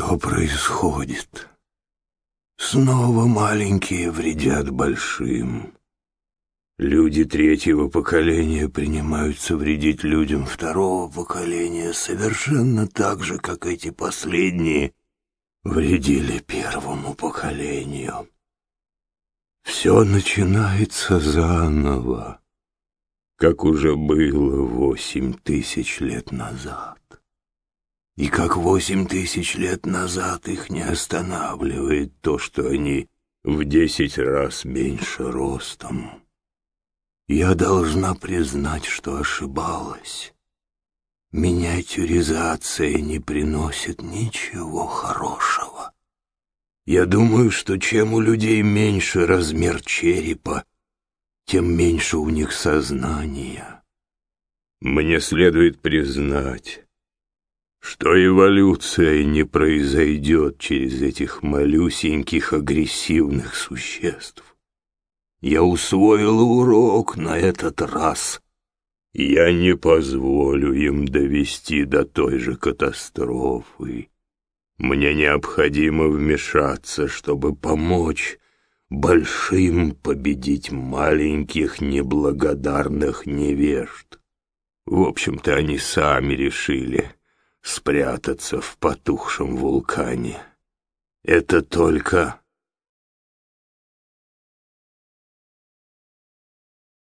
Что происходит? Снова маленькие вредят большим. Люди третьего поколения принимаются вредить людям второго поколения совершенно так же, как эти последние вредили первому поколению. Все начинается заново, как уже было восемь тысяч лет назад. И как восемь тысяч лет назад их не останавливает то, что они в десять раз меньше ростом. Я должна признать, что ошибалась. Миниатюризация не приносит ничего хорошего. Я думаю, что чем у людей меньше размер черепа, тем меньше у них сознания. Мне следует признать, что эволюция не произойдет через этих малюсеньких агрессивных существ. Я усвоил урок на этот раз. Я не позволю им довести до той же катастрофы. Мне необходимо вмешаться, чтобы помочь большим победить маленьких неблагодарных невежд. В общем-то, они сами решили спрятаться в потухшем вулкане. Это только